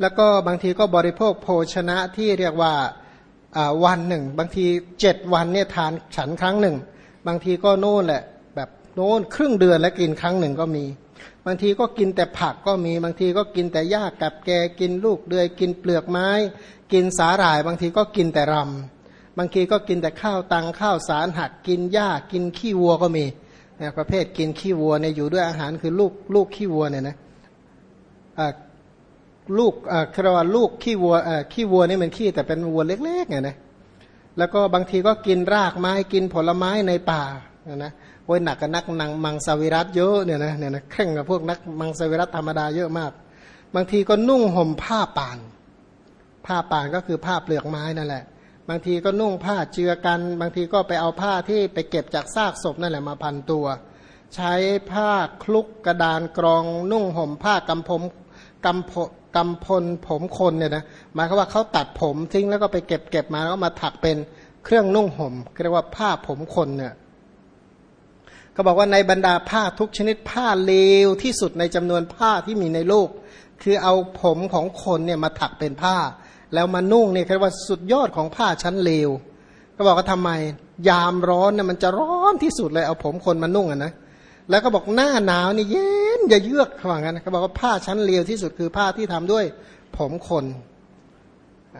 แล้วก็บางทีก็บริโภคโภชนะที่เรียกว่าวันหนึ่ง บางทีเจ็ดวันเนี่ยทานฉันครั้งหนึ่ง บางทีก็โน่นแหละแบบโน่นครึ่งเดือนแล้วกินครั้งหนึ่งก็มี บางทีก็กินแต่ผักก็มีบางทีก็กินแต่หญ้ากับแกกินลูกเดือย กินเปลือกไม้ กินสาหร่าย บางทีก็กินแต่รำบางทีก็กินแต่ข้าวตังข้าวสารหักกินหญ้ากินขี้วัวก็มีประเภทกินขี้วัวเนี่ยอยู่ด้วยอาหารคือลูกลูกขี้วัวเนี่ยนะ ลูกอ่าครว่าลูกขี้วัวอ่าขี้วัวนี่มันขี้แต่เป็นวัวเล็กๆไงนะแล้วก็บางทีก็กินรากไม้กินผลไม้ในป่านะโอ้ยหนักกับนักนังมังสวิรัตเยอะเนี่ยนะเนี่ยนะแข่งกับพวกนักมังสวิรัตธรรมดาเยอะมาก บางทีก็นุ่งห่มผ้าป่าน ผ้าป่านก็คือผ้าเปลือกไม้นั่นแหละ บางทีก็นุ่งผ้าเจือกัน บางทีก็ไปเอาผ้าที่ไปเก็บจากซากศพนั่นแหละมาพันตัว ใช้ผ้าคลุกกระดานกรอง นุ่งห่มผ้ากำพมกำพ กำพลผมคนเนี่ยนะหมายความว่าเขาตัดผมทิ้งแล้วก็ไปเก็บเก็บมาแล้วมาถักเป็นเครื่องนุ่งห่มเรียกว่าผ้าผมคนเนี่ยก็บอกว่าในบรรดาผ้าทุกชนิดผ้าเลวที่สุดในจำนวนผ้าที่มีในโลก คือเอาผมของคนเนี่ยมาถักเป็นผ้า แล้วมานุ่งเนี่ยเรียกว่าสุดยอดของผ้าชั้นเลว ก็บอกว่าทำไมยามร้อนเนี่ยมันจะร้อนที่สุดเลยเอาผมคนมานุ่งอะนะแล้วก็บอกหน้าหนาวนี่เย็ นอย่าเยือกเขาบอกงั้นเขาบอกว่าผ้าชั้นเลวที่สุดคือผ้าที่ทำด้วยผมคน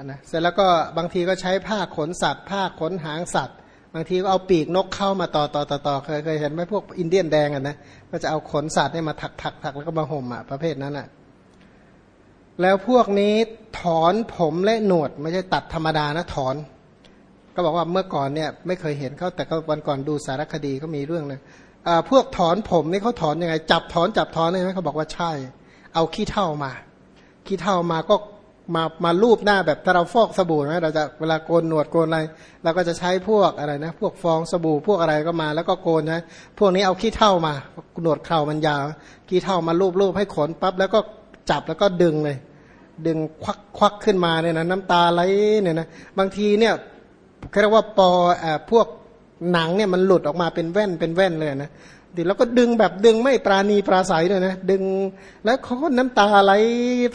นะเสร็จแล้วก็บางทีก็ใช้ผ้าขนสัตว์ ผ้าขนหางสัตว์ บางทีก็เอาปีกนกเข้ามาต่อต่อต่อต่อเคยเคยเห็นไหมพวกอินเดียนแดงอะนะก็จะเอาขนสัตว์เนี่ยมาถักถักถักแล้วก็มาห่มอะประเภทนั้นอะแล้วพวกนี้ถอนผมและหนวดไม่ใช่ตัดธรรมดานะถอน ก็บอกว่าเมื่อก่อนเนี่ยไม่เคยเห็นเขาแต่ก็วันก่อนดูสารคดีก็มีเรื่องเลย พวกถอนผมนี่เขาถอนยังไง จับถอนจับถอนใช่ไหมเขาบอกว่าใช่ เอาขี้เท่ามา ขี้เท่ามาก็มามาลูบหน้าแบบถ้าเราฟอกสบู่นะเราจะเวลาโกนหนวดโกนอะไรเราก็จะใช้พวกอะไรนะ พวกฟองสบู่พวกอะไรก็มา แล้วก็โกนนะพวกนี้เอาขี้เท่ามาหนวดเข่ามันยาวขี้เท่ามาลูบลูบให้ขนปั๊บแล้วก็จับแล้วก็ดึงเลย ดึงควักควักขึ้นมาเนี่ยนะน้ำตาไหลเนี่ยนะบางทีเนี่ยเรียกว่าปอพวก หนังเนี่ยมันหลุดออกมาเป็นแว่นเป็นแว่นเลยนะดิแล้วก็ดึงแบบดึงไม่ปราณีปราศัยเลยนะดึงแล้วเขาก็น้ำตาไหล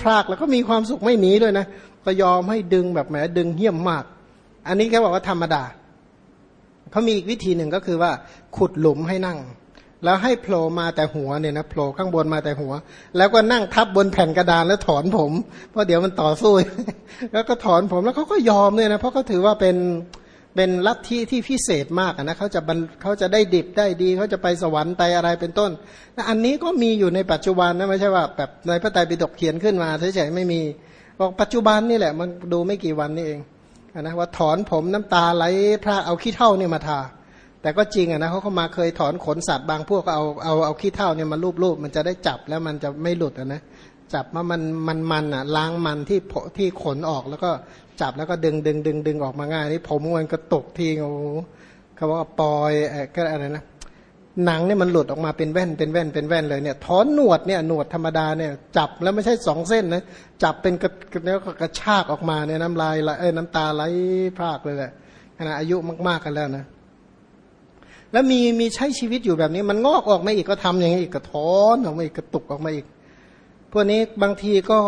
พรากแล้วก็มีความสุขไม่หนีด้วยนะก็ยอมให้ดึงแบบแหมดึงเหี้ยมมาก อันนี้แค่บอกว่าธรรมดาเขามีอีกวิธีหนึ่งก็คือว่า ขุดหลุมให้นั่ง แล้วให้โผล่มาแต่หัวเนี่ยนะโผล่ข้างบนมาแต่หัว แล้วก็นั่งทับบนแผ่นกระดานแล้วถอนผมเพราะเดี๋ยวมันต่อสู้แล้วก็ถอนผมแล้วเขาก็ยอมเลยนะเพราะเขาถือว่าเป็น เป็นลัทธิที่พิเศษมากนะเขาจะเขาจะได้ดิบได้ดีเขาจะไปสวรรค์ไปอะไรเป็นต้นอันนี้ก็มีอยู่ในปัจจุบันนะไม่ใช่ว่าแบบในพระไตรปิฎกเขียนขึ้นมาเฉยๆไม่มีบอกปัจจุบันนี่แหละมันดูไม่กี่วันนี่เองนะว่าถอนผมน้ำตาไหลพระเอาขี้เท่าเนี่ยมาทา แต่ก็จริงอะนะเขาเข้ามาเคยถอนขนสัตว์บางพวกเอาเอาเอาขี้เท่าเนี่ยมาลูบๆมันจะได้จับแล้วมันจะไม่หลุดอะนะ จับมามันมันมันอะล้างมันที่ที่ขนออกแล้วก็จับแล้วก็ดึงดึงดึงดึงออกมาง่ายนี่ผมมันก็ตกทีโอ้เขาบอกว่าปอยก็อะไรนะหนังเนี่ยมันหลุดออกมาเป็นแว่นเป็นแว่นเป็นแว่นเลยเนี่ยถอนหนวดเนี่ยหนวดธรรมดาเนี่ยจับแล้วไม่ใช่สองเส้นนะจับเป็นกระแล้วก็กระชากออกมาเนี่ยน้ำลายเอ้น้ำตาไหลพรากเลยแหละขณะอายุมากๆกันแล้วนะแล้วมีมีใช้ชีวิตอยู่แบบนี้มันงอกออกมาอีกก็ทำอย่างนี้อีกก็ถอนออกมาอีกกระตุกออกมาอีก พวกนี้บางทีก็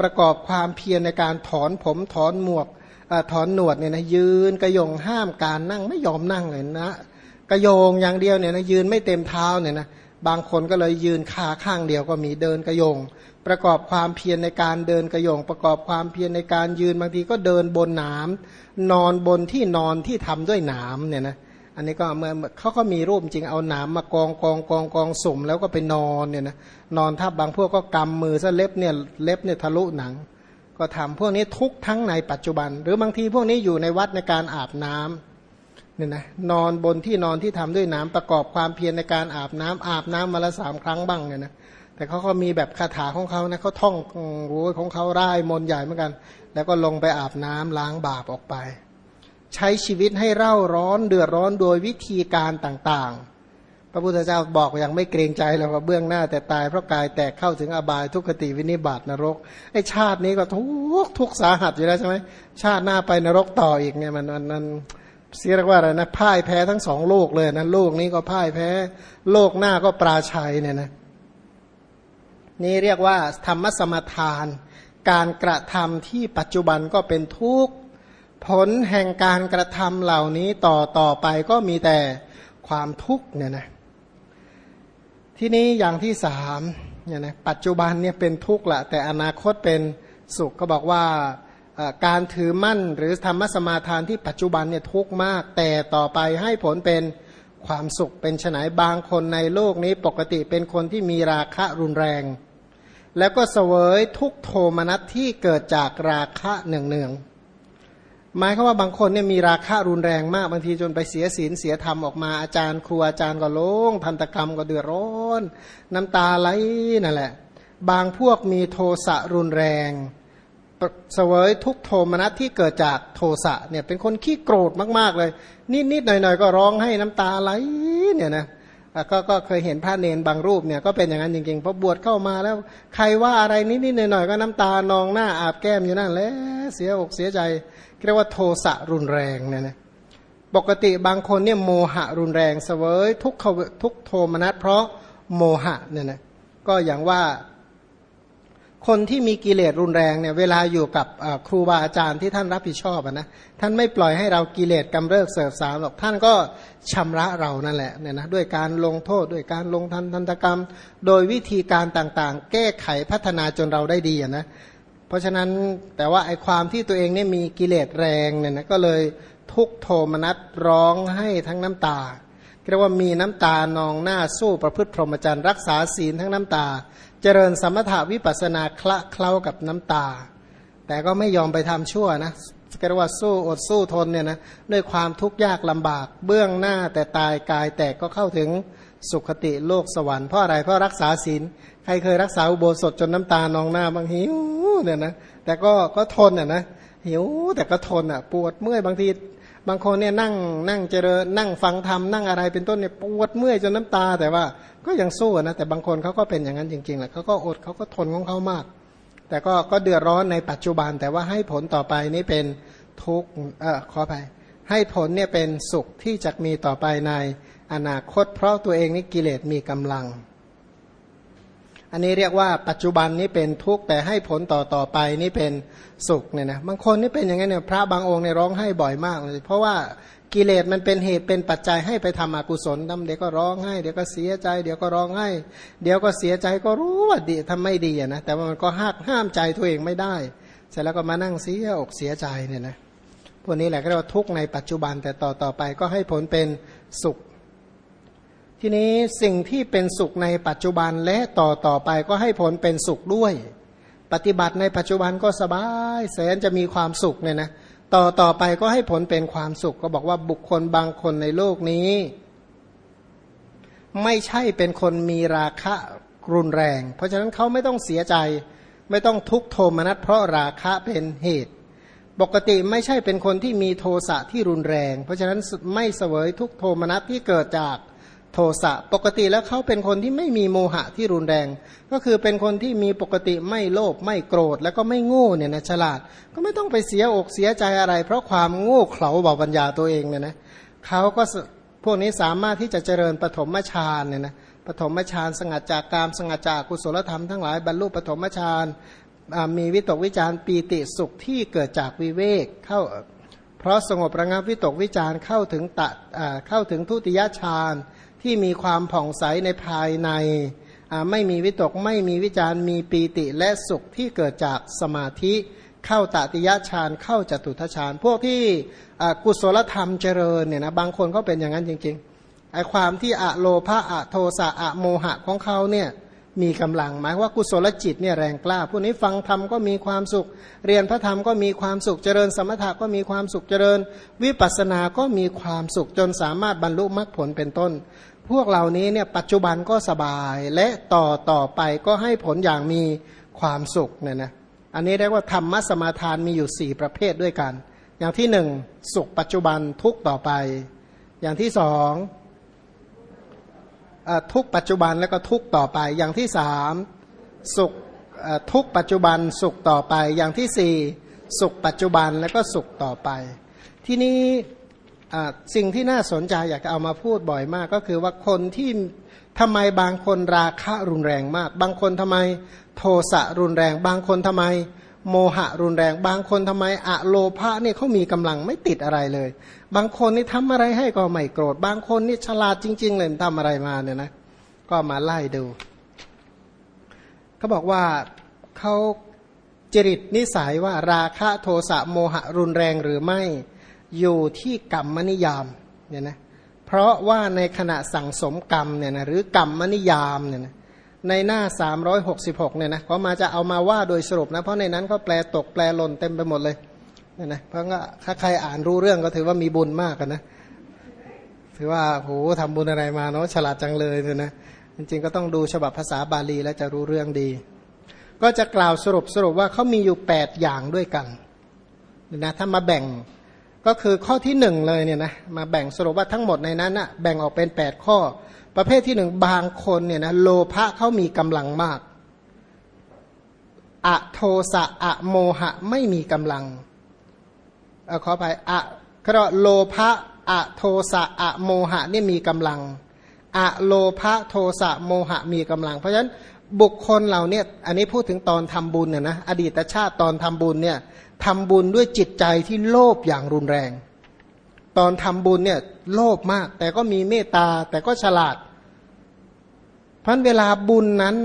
ประกอบความเพียรในการถอนผมถอนหมวกอถอนหนวดเนี่ยนะยืนกระยงห้ามการนั่งไม่ยอมนั่งเลยนะกระโยงอย่างเดียวเนี่ยนะยืนไม่เต็มเท้าเนี่ยนะบางคนก็เลยยืนขาข้างเดียวก็มีเดินกระยง ประกอบความเพียรในการเดินกระยง ประกอบความเพียรในการยืนบางทีก็เดินบนหนามนอนบนที่นอนที่ทำด้วยหนามเนี่ยนะ อันนี้ก็เมื่อเขาก็มีรูปจริงเอาหนามมากองกองกองกองสุ่ม แล้วก็ไปนอนเนี่ยนะนอนทับบางพวกก็กำมือซะเล็บเนี่ยเล็บเนี่ยทะลุหนัง ก็ทำพวกนี้ทุกทั้งในปัจจุบัน หรือบางทีพวกนี้อยู่ในวัดในการอาบน้ำเนี่ยนะนอนบนที่นอนที่ทำด้วยน้ำประกอบความเพียรในการอาบน้ำอาบน้ำมาละสามครั้งบ้างเนี่ยนะแต่เขาก็มีแบบคาถาของเขานะเขาท่องโอ้ของเขาร่ายมนใหญ่เหมือนกัน แล้วก็ลงไปอาบน้ำล้างบาปออกไป ใช้ชีวิตให้เร่าร้อนเดือดร้อนโดยวิธีการต่างๆ พระพุทธเจ้าบอกอย่างไม่เกรงใจแล้วว่าเบื้องหน้าแต่ตายเพราะกายแตกเข้าถึงอบายทุกขติวินิบาตนรกไอชาตินี้ก็ทุกทุกสาหัสอยู่แล้วใช่ไหมชาติหน้าไปนรกต่ออีกเนี่ยมันมันมันเสียกว่าอะไรนะพ่ายแพ้ทั้งสองโลกเลยนะโลกนี้ก็พ่ายแพ้ โลกหน้าก็ปราชัยเนี่ยนะนี่เรียกว่าธรรมสมทาน การกระทำที่ปัจจุบันก็เป็นทุกข์ ผลแห่งการกระทำเหล่านี้ต่อต่อไปก็มีแต่ความทุกข์เนี่ยนะที่นี้อย่างที่สามเนี่ยนะปัจจุบันเนี่ยเป็นทุกข์ละแต่อนาคตเป็นสุขก็บอกว่าการถือมั่นหรือธรรมสมาทานที่ปัจจุบันเนี่ยทุกข์มาก แต่ต่อไปให้ผลเป็นความสุขเป็นฉนัยบางคนในโลกนี้ปกติเป็นคนที่มีราคะรุนแรง แล้วก็เสวยทุกโทมนัสที่เกิดจากราคะเนืองเนือง หมายคือว่าบางคนเนี่ยมีราคะรุนแรงมากบางทีจนไปเสียศีลเสียธรรมออกมาอาจารย์ครูอาจารย์ก็โลงทันตกรรมก็เดือดร้อน น้ำตาไหลนั่นแหละ บางพวกมีโทสะรุนแรงเสวยทุกโทมนัสที่เกิดจากโทสะเนี่ยเป็นคนขี้โกรธมากๆเลย นิดๆหน่อยๆก็ร้องให้น้ำตาไหลเนี่ยนะก็ก็เคยเห็นพระเนนบางรูปเนี่ยก็เป็นอย่างนั้นจริงๆพอบวชเข้ามาแล้ว ใครว่าอะไรนิดๆหน่อยๆก็น้ำตานองหน้าอาบแก้มอยู่นั่นแหละเสียอกเสียใจ เรียกว่าโทสะรุนแรงเนี่ยนะปกติบางคนเนี่ยโมหะรุนแรงเสวยทุกทุกโทมนัสเพราะโมหะเนี่ยนะก็อย่างว่าคนที่มีกิเลสรุนแรงเนี่ยเวลาอยู่กับครูบาอาจารย์ที่ท่านรับผิดชอบนะท่านไม่ปล่อยให้เรากิเลสกำเริบเสบสารหรอกท่านก็ชำระเรานั่นแหละเนี่ยนะด้วยการลงโทษด้วยการลงทันทันตกรรม โดยวิธีการต่างๆ แก้ไขพัฒนาจนเราได้ดีนะ เพราะฉะนั้นแต่ว่าไอความที่ตัวเองเนี่ยมีกิเลสแรงเนี่ยนะก็เลยทุกโทมนัสร้องให้ทั้งน้ำตาเรียกว่ามีน้ำตานองหน้าสู้ประพฤติพรหมจรรย์รักษาศีลทั้งน้ำตา เจริญสมถาวิปัสนาคละเคล้ากับน้ำตา แต่ก็ไม่ยอมไปทำชั่วนะก็เรียกว่าสู้อดสู้ทนเนี่ยนะด้วยความทุกข์ยากลำบาก เบื้องหน้าแต่ตายกายแตกก็เข้าถึงสุขติโลกสวรรค์เพราะอะไรเพราะรักษาศีล ครเคยรักษาอุโบสถจนน้ำตานองหน้าบางหิวเนี่ยนะแต่ก็ก็ทนอะนะหิวแต่ก็ทนอะ ปวดเมื่อยบางทีบางคนเนี่ยนั่งนั่งเจริญนั่งฟังธรรมนั่งอะไรเป็นต้นเนี่ยปวดเมื่อยจนน้ำตา แต่ว่าก็ยังสู้นะแต่บางคนเขาก็เป็นอย่างนั้นจริงๆแหละเขาก็อดเขาก็ทนของเขามาก แต่ก็ก็เดือดร้อนในปัจจุบัน แต่ว่าให้ผลต่อไปนี่เป็นทุกข์เออขอไปให้ผลเนี่ยเป็นสุขที่จะมีต่อไปในอนาคต เพราะตัวเองนี่กิเลสมีกำลัง อันนี้เรียกว่าปัจจุบันนี้เป็นทุกข์แต่ให้ผลต่อต่อไปนี่เป็นสุขเนี่ยนะบางคนนี่เป็นอย่างนี้เนี่ยพระบางองค์เนี่ยร้องไห้บ่อยมากเลยเพราะว่ากิเลสมันเป็นเหตุเป็นปัจจัยให้ไปทำอกุศลทำเดี๋ยวก็ร้องไห้เดี๋ยวก็เสียใจ เดี๋ยวก็ร้องไห้ เดี๋ยวก็เสียใจก็รู้ว่าดีทำไม่ดีนะแต่ว่ามันก็ห้ามห้ามใจตัวเองไม่ได้ เสร็จแล้วก็มานั่งเสียอกเสียใจเนี่ยนะพวกนี้แหละก็เรียกว่าทุกข์ในปัจจุบันแต่ต่อต่อไปก็ให้ผลเป็นสุข ทีนี้สิ่งที่เป็นสุขในปัจจุบันและต่อต่อไปก็ให้ผลเป็นสุขด้วย ปฏิบัติในปัจจุบันก็สบายแสนจะมีความสุขเนี่ยนะต่อต่อไปก็ให้ผลเป็นความสุขก็บอกว่าบุคคลบางคนในโลกนี้ ไม่ใช่เป็นคนมีราคะรุนแรง เพราะฉะนั้นเขาไม่ต้องเสียใจ ไม่ต้องทุกโทมนัสเพราะราคะเป็นเหตุ ปกติไม่ใช่เป็นคนที่มีโทสะที่รุนแรง เพราะฉะนั้นไม่เสวยทุกโทมนัสที่เกิดจาก โทสะปกติแล้วเขาเป็นคนที่ไม่มีโมหะที่รุนแรง ก็คือเป็นคนที่มีปกติไม่โลภไม่โกรธ แล้วก็ไม่โง่เนี่ยนะฉลาด ก็ไม่ต้องไปเสียอกเสียใจอะไร เพราะความโง่เขลาเบาปัญญาตัวเองเนี่ยนะเขาก็พวกนี้สามารถที่จะเจริญปฐมฌานเนี่ยนะปฐมฌานสงัดจากกามสงัดจากกุศลธรรมทั้งหลายบรรลุปฐมฌานมีวิตกวิจารปีติสุขที่เกิดจากวิเวกเข้า เพราะสงบระงับวิตกวิจารเข้าถึงตะเข้าถึงทุติยฌาน ที่มีความผ่องใสในภายใน ไม่มีวิตกไม่มีวิจารมีปีติและสุขที่เกิดจากสมาธิเข้าตติยะฌานเข้าจตุทฌานพวกที่กุศลธรรมเจริญเนี่ยนะบางคนก็เป็นอย่างนั้นจริงๆไอความที่อะโลภะอะโทสะอะโมหะของเขาเนี่ยมีกำลังหมายว่ากุศลจิตเนี่ยแรงกล้าผู้นี้ฟังธรรมก็มีความสุข เรียนพระธรรมก็มีความสุขเจริญ สมถะก็มีความสุขเจริญ วิปัสสนาก็มีความสุขจนสามารถบรรลุมรรคผลเป็นต้น พวกเหล่านี้เนี่ยปัจจุบันก็สบายและต่อต่อไปก็ให้ผลอย่างมีความสุขเนี่ยนะอันนี้เรียกว่าธรรมสมาทานมีอยู่สี่ประเภทด้วยกัน อย่างที่หนึ่งสุขปัจจุบันทุกต่อไป อย่างที่สองทุกปัจจุบันแล้วก็ทุกต่อไป อย่างที่สามสุขทุกปัจจุบันสุขต่อไป อย่างที่สี่สุขปัจจุบันแล้วก็สุขต่อไป ที่นี้ สิ่งที่น่าสนใจอยากจะเอามาพูดบ่อยมาก ก็คือว่าคนที่ทำไมบางคนราคะรุนแรงมาก บางคนทำไมโทสะรุนแรง บางคนทำไมโมหะรุนแรง บางคนทำไมอะโลภะเนี่ยเขามีกำลังไม่ติดอะไรเลย บางคนนี่ทำอะไรให้ก็ไม่โกรธ บางคนนี่ฉลาดจริง ๆ เลยทำอะไรมาเนี่ยนะก็มาไล่ดูเขาบอกว่าเขาจริตนิสัยว่าราคะโทสะโมหะรุนแรงหรือไม่ อยู่ที่กรรมนิยามเนี่ยนะเพราะว่าในขณะสั่งสมกรรมเนี่ยนะหรือกรรมนิยามเนี่ยนะในหน้า 366เนี่ยนะเขามาจะเอามาว่าโดยสรุปนะเพราะในนั้นเขาแปลตกแปลหล่นเต็มไปหมดเลยเนี่ยนะเพราะว่าถ้าใครอ่านรู้เรื่องก็ถือว่ามีบุญมากกันนะถือว่าโหทำบุญอะไรมาเนาะฉลาดจังเลยเนี่ยนะจริงๆก็ต้องดูฉบับภาษาบาลีแล้วจะรู้เรื่องดี ก็จะกล่าวสรุปสรุปว่าเขามีอยู่ 8 อย่างด้วยกันนะถ้ามาแบ่ง ก็คือข้อที่หนึ่งเลยเนี่ยนะมาแบ่งสรุปว่าทั้งหมดในนั้นนะแบ่งออกเป็น 8 ข้อ ประเภทที่หนึ่งบางคนเนี่ยนะโลภะเขามีกำลังมากอะโทสะอะโมหะไม่มีกำลังเอขอไปอะก็โลภะอะโทสะอะโมหะนี่มีกำลังอะโลภะโทสะโมหะมีกำลัง เพราะฉะนั้นบุคคลเราเนี่ยอันนี้พูดถึงตอนทำบุญเนี่ยนะอดีตชาติตอนทำบุญเนี่ย ทำบุญด้วยจิตใจที่โลภอย่างรุนแรง ตอนทำบุญเนี่ยโลภมาก แต่ก็มีเมตตาแต่ก็ฉลาดเพราะเวลาบุญนั้น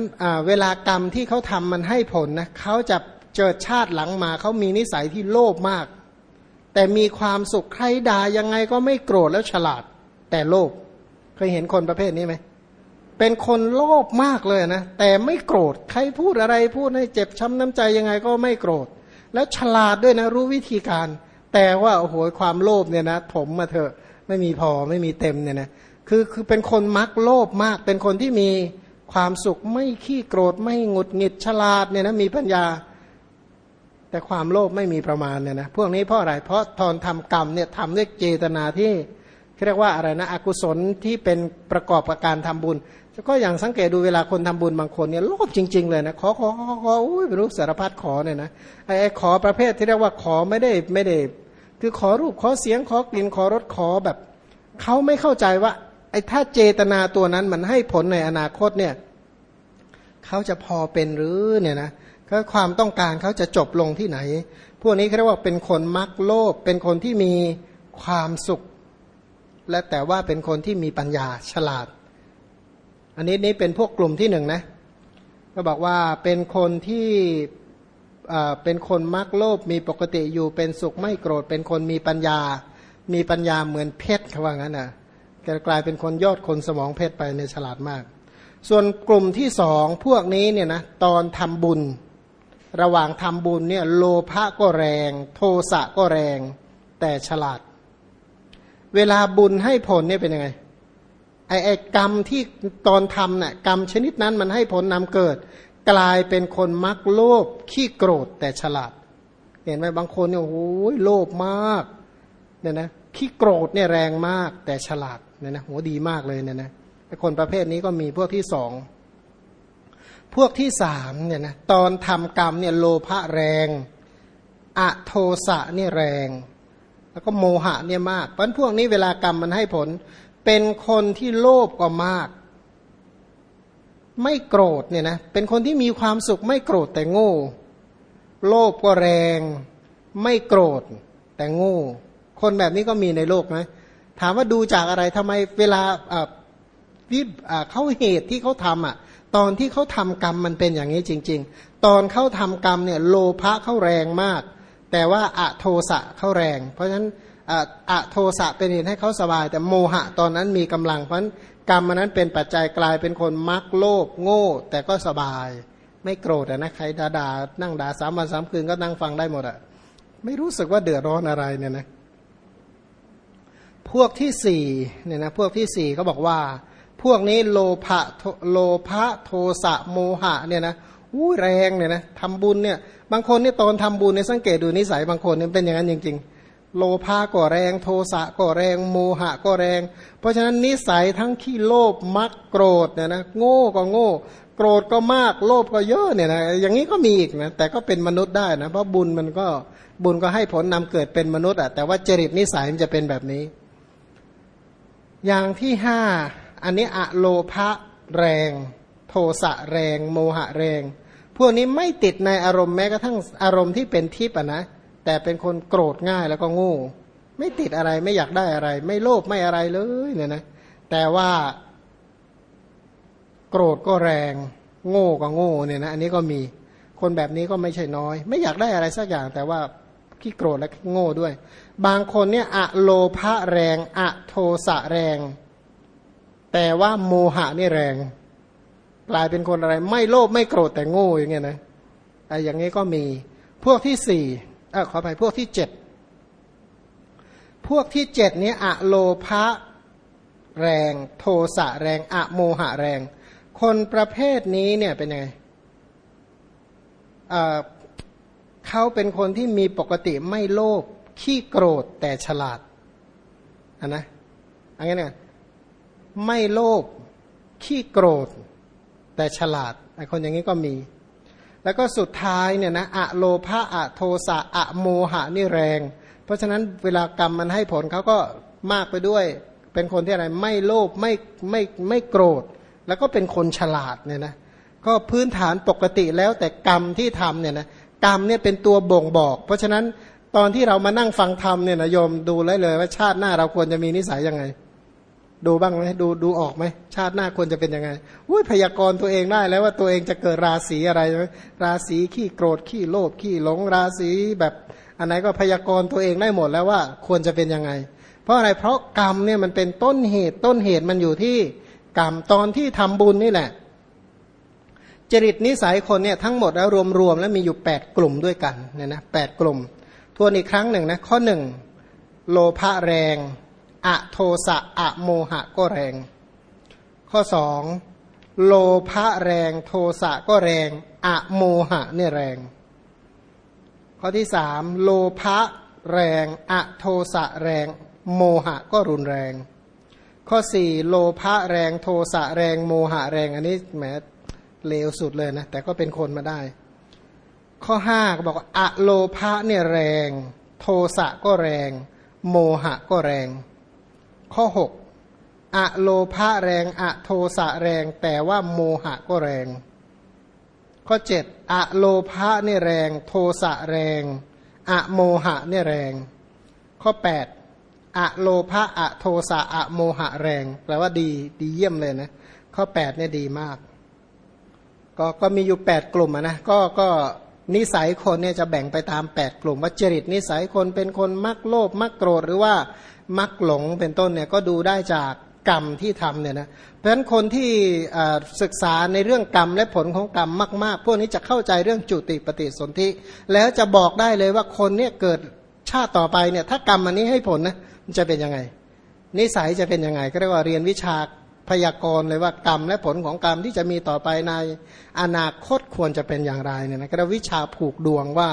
เวลากรรมที่เขาทำมันให้ผลนะเขาจะเจอชาติหลังมาเขามีนิสัยที่โลภมาก แต่มีความสุขใครด่ายังไงก็ไม่โกรธแล้วฉลาด แต่โลภเคยเห็นคนประเภทนี้ไหมเป็นคนโลภมากเลยนะแต่ไม่โกรธใครพูดอะไรพูดให้เจ็บช้ำน้ำใจยังไงก็ไม่โกรธ แล้วฉลาดด้วยนะรู้วิธีการ แต่ว่าโอ้โหความโลภเนี่ยนะถมมาเถอะไม่มีพอไม่มีเต็มเนี่ยนะคือคือเป็นคนมักโลภมาก เป็นคนที่มีความสุขไม่ขี้โกรธไม่หงุดหงิดฉลาดเนี่ยนะมีปัญญา แต่ความโลภไม่มีประมาณเนี่ยนะพวกนี้เพราะอะไรเพราะตอนทำกรรมเนี่ยทำด้วยเจตนาที่เรียกว่าอะไรนะอกุศลที่เป็นประกอบกับการทำบุญ ก็อย่างสังเกตดูเวลาคนทำบุญบางคนเนี่ยโลภจริง ๆ เลยนะขอขอขอขออุ้ยไม่รู้สารพัดขอเนี่ยนะไอ้ขอประเภทที่เรียกว่าขอไม่ได้ไม่ได้ คือขอรูปขอเสียงขอกลิ่นขอรสขอแบบเขาไม่เข้าใจว่า ไอ้ถ้าเจตนาตัวนั้นมันให้ผลในอนาคตเนี่ยเขาจะพอเป็นหรือเนี่ยนะก็ความต้องการเขาจะจบลงที่ไหน พวกนี้เขาเรียกว่าเป็นคนมักโลภเป็นคนที่มีความสุข และแต่ว่าเป็นคนที่มีปัญญาฉลาด อันนี้นี่เป็นพวกกลุ่มที่หนึ่งนะก็บอกว่าเป็นคนที่เป็นคนมักโลภมีปกติอยู่เป็นสุขไม่โกรธ เป็นคนมีปัญญา มีปัญญาเหมือนเพชรเขาว่างั้นนะกลายเป็นคนยอดคนสมองเพชรไปในฉลาดมาก ส่วนกลุ่มที่สองพวกนี้เนี่ยนะตอนทำบุญ ระหว่างทำบุญเนี่ยโลภะก็แรง โทสะก็แรง แต่ฉลาด เวลาบุญให้ผลเนี่ยเป็นยังไง ไอ้ไอ้กรรมที่ตอนทำเน่ะกรรมชนิดนั้นมันให้ผลนำเกิด กลายเป็นคนมักโลภขี้โกรธแต่ฉลาด เห็นไหมบางคนเนี่ยโอ้ยโลภมากเนี่ยนะขี้โกรธเนี่ยแรงมากแต่ฉลาดเนี่ยนะโหดีมากเลยเนี่ยนะไอ้คนประเภทนี้ก็มีพวกที่สองพวกที่สามเนี่ยนะตอนทำกรรมเนี่ยโลภะแรงอะโทสะเนี่ยแรง แล้วก็โมหะเนี่ยมากเพราะพวกนี้เวลากรรมมันให้ผล เป็นคนที่โลภก็มาก ไม่โกรธเนี่ยนะเป็นคนที่มีความสุขไม่โกรธแต่โง่ โลภก็แรง ไม่โกรธแต่โง่ คนแบบนี้ก็มีในโลกไหมถามว่าดูจากอะไรทำไมเวลาวิเขาเหตุที่เขาทำอะ ตอนที่เขาทำกรรมมันเป็นอย่างนี้จริง ๆ ตอนเขาทำกรรมเนี่ย โลภะเขาแรงมาก แต่ว่าอะโทสะเขาแรง เพราะฉะนั้น อะโทสะเป็นเหตุให้เขาสบาย แต่โมหะตอนนั้นมีกำลังเพราะกรรมมันนั้นเป็นปัจจัยกลายเป็นคนมักโลภโง่ แต่ก็สบาย ไม่โกรธนะใครด่าด่านั่งด่าสามวันสามคืนก็นั่งฟังได้หมดอะไม่รู้สึกว่าเดือดร้อนอะไรเนี่ยนะพวกที่สี่เนี่ยนะพวกที่สี่เขาบอกว่า พวกนี้โลภะโลภะโทสะโมหะเนี่ยนะอู้แรงเนี่ยนะทำบุญเนี่ยบางคนเนี่ยตอนทำบุญเนี่ยสังเกตดูนิสัยบางคนเนี่ยเป็นอย่างนั้นจริงๆ โลภะก็แรง โทสะก็แรง โมหะก็แรง เพราะฉะนั้นนิสัยทั้งขี้โลภมักโกรธเนี่ยนะโง่ก็โง่ โกรธก็มากโลภก็เยอะเนี่ยนะอย่างนี้ก็มีอีกนะแต่ก็เป็นมนุษย์ได้นะเพราะบุญมันก็บุญก็ให้ผลนำเกิดเป็นมนุษย์อะแต่ว่าจริตนิสัยมันจะเป็นแบบนี้ อย่างที่ห้าอันนี้อะโลภะแรง โทสะแรง โมหะแรง พวกนี้ไม่ติดในอารมณ์แม้กระทั่งอารมณ์ที่เป็นทิพย์อะนะ แต่เป็นคนโกรธง่ายแล้วก็โง่ไม่ติดอะไรไม่อยากได้อะไร ไม่โลภไม่อะไรเลยเนี่ยนะแต่ว่า โกรธก็แรง โง่ก็โง่เนี่ยนะอันนี้ก็มีคนแบบนี้ก็ไม่ใช่น้อย ไม่อยากได้อะไรสักอย่าง แต่ว่าขี้โกรธและโง่ด้วย บางคนเนี่ยอะโลภะแรงอะโทสะแรง แต่ว่าโมหะนี่แรง กลายเป็นคนอะไร ไม่โลภไม่โกรธแต่โง่อย่างเงี้ยนะไอ้อย่างนี้ก็มี พวกที่สี่ เออขอไปพวกที่เจ็ดพวกที่เจ็ดนี้อะโลภะแรง โทสะแรง อะโมหะแรง คนประเภทนี้เนี่ยเป็นยังไงเขาเป็นคนที่มีปกติไม่โลภขี้โกรธแต่ฉลาดอันนะอันนี้เนี่ยไม่โลภขี้โกรธแต่ฉลาดไอคนอย่างนี้ก็มี แล้วก็สุดท้ายเนี่ยนะอะโลภะอะโทสะอะโมหะนี่แรง เพราะฉะนั้นเวลากรรมมันให้ผลเขาก็มากไปด้วย เป็นคนที่อะไรไม่โลภไม่ไม่ไม่โกรธ แล้วก็เป็นคนฉลาดเนี่ยนะก็พื้นฐานปกติแล้วแต่กรรมที่ทำเนี่ยนะกรรมเนี่ยเป็นตัวบ่งบอก เพราะฉะนั้นตอนที่เรามานั่งฟังธรรมเนี่ยนะโยมดูเลยเลยว่าชาติหน้าเราควรจะมีนิสัยยังไง ดูบ้างไหมดูดูออกไหมชาติหน้าควรจะเป็นยังไงอุ้ยพยากรณ์ตัวเองได้แล้วว่าตัวเองจะเกิดราศีอะไรไหมราศีขี้โกรธขี้โลภขี้หลงราศีแบบอันไหนก็พยากรณ์ตัวเองได้หมดแล้วว่าควรจะเป็นยังไง เพราะอะไรเพราะกรรมเนี่ยมันเป็นต้นเหตุต้นเหตุมันอยู่ที่กรรมตอนที่ทำบุญนี่แหละ จริตนิสัยคนเนี่ยทั้งหมดแล้วรวมๆแล้วมีอยู่ 8 กลุ่มด้วยกันเนี่ยนะแกลุ่ม ทวนอีกครั้งหนึ่งนะข้อหนึ่งโลภะแรง อโทสะอโมหะก็แรง ข้อสองโลภะแรงโทสะก็แรงอโมหะเนี่ยแรง ข้อที่สามโลภะแรงอโทสะแรง โมหะก็รุนแรง ข้อสี่โลภะแรงโทสะแรงโมหะแรง อันนี้แหมเลวสุดเลยนะ แต่ก็เป็นคนมาได้ ข้อห้าก็บอกว่าอะโลภะเนี่ยแรง โทสะก็แรง โมหะก็แรง ข้อหกอะโลภะแรง อะโทสะแรง แต่ว่าโมหะก็แรง ข้อเจ็ดอะโลภะเนี่ยแรง โทสะแรง อะโมหะเนี่ยแรง ข้อแปดอะโลภะอะโทสะอะโมหะแรง แปลว่าดีดีเยี่ยมเลยนะ ข้อแปดเนี่ยดีมาก ก็ก็มีอยู่ 8 กลุ่มนะก็ก็นิสัยคนเนี่ยจะแบ่งไปตาม 8 กลุ่มว่าจริตนิสัยคนเป็นคนมักโลภมักโกรธหรือว่า มักหลงเป็นต้นเนี่ยก็ดูได้จากกรรมที่ทำเนี่ยนะเพราะฉะนั้นคนที่ศึกษาในเรื่องกรรมและผลของกรรมมาก ๆ พวกนี้จะเข้าใจเรื่องจุติปฏิสนธิแล้วจะบอกได้เลยว่าคนเนี่ยเกิดชาติต่อไปเนี่ยถ้ากรรมอันนี้ให้ผลนะมันจะเป็นยังไง นิสัยจะเป็นยังไง ก็เรียกว่าเรียนวิชาพยากรณ์เลยว่ากรรมและผลของกรรมที่จะมีต่อไปในอนาคตควรจะเป็นอย่างไรเนี่ยนะก็วิชาผูกดวงว่า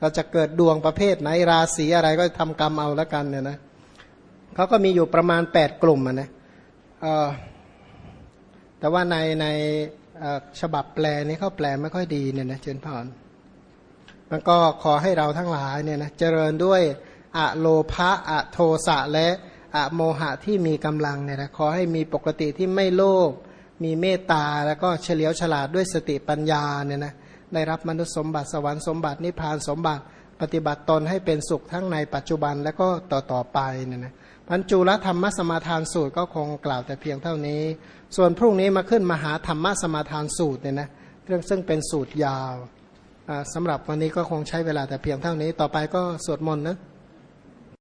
เราจะเกิดดวงประเภทไหนราศีอะไรก็ทำกรรมเอาแล้วกันเนี่ยนะ เขาก็มีอยู่ประมาณ 8 กลุ่มนะแต่ว่าในในฉบับแปลนี้เขาแปลไม่ค่อยดีเนี่ยนะเจนพรมันก็ขอให้เราทั้งหลายเนี่ยนะเจริญด้วยอะโลภะอะโทสะและอะโมหะที่มีกำลังเนี่ยนะขอให้มีปกติที่ไม่โลภมีเมตตาแล้วก็เฉลียวฉลาดด้วยสติปัญญาเนี่ยนะได้รับมนุษย์สมบัติสวรรค์สมบัตินิพพานสมบัติ ปฏิบัติตนให้เป็นสุขทั้งในปัจจุบันและก็ต่อต่อไปเนี่ยนะ พันจุลธรรมสมาทานสูตรก็คงกล่าวแต่เพียงเท่านี้ ส่วนพรุ่งนี้มาขึ้นมหาธรรมสมาทานสูตรเนี่ยนะเรื่องซึ่งเป็นสูตรยาวสำหรับวันนี้ก็คงใช้เวลาแต่เพียงเท่านี้ ต่อไปก็สวดมนต์นะ